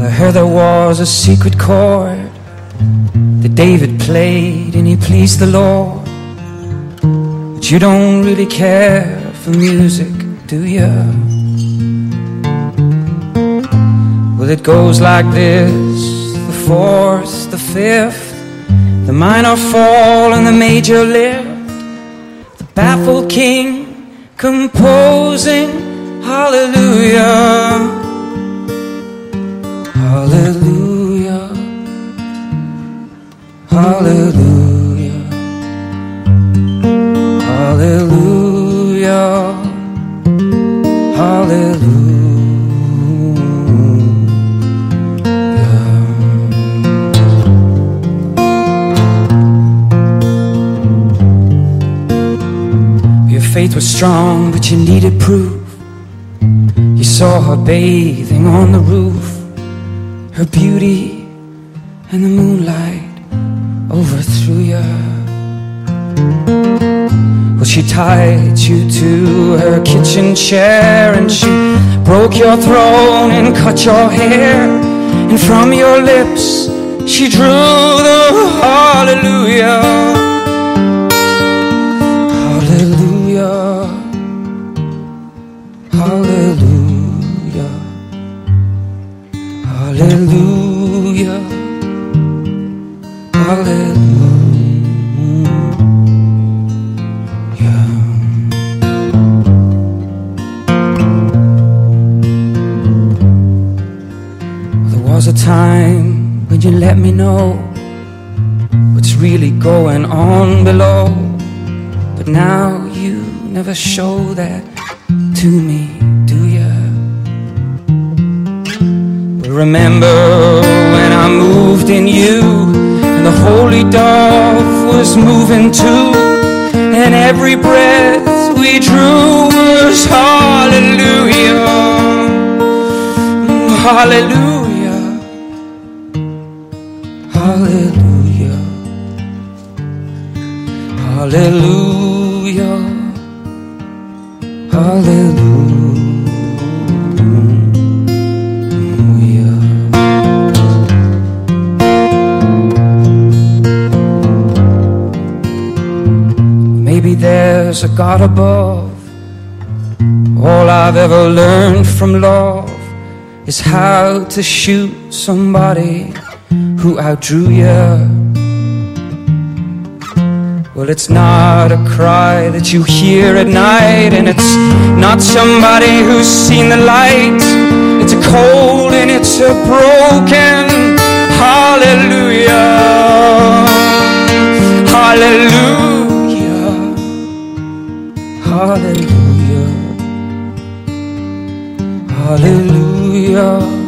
I heard there was a secret chord that David played and he pleased the Lord. But you don't really care for music, do you? Well, it goes like this the fourth, the fifth, the minor fall, and the major lift. The baffled king composing hallelujah. Faith was strong, but you needed proof. You saw her bathing on the roof, her beauty and the moonlight overthrew you. Well, she tied you to her kitchen chair and she broke your throne and cut your hair. And from your lips she drew the hallelujah. Hallelujah. Hallelujah. There was a time when you let me know what's really going on below. But now you never show that to me, remember when I moved in you, and the holy dove was moving too, and every breath we drew was hallelujah, hallelujah, hallelujah, hallelujah, hallelujah. Maybe there's a God above. All I've ever learned from love is how to shoot somebody who outdrew you. Well, it's not a cry that you hear at night, and it's not somebody who's seen the light. It's a cold and it's a broken Hallelujah. Hallelujah.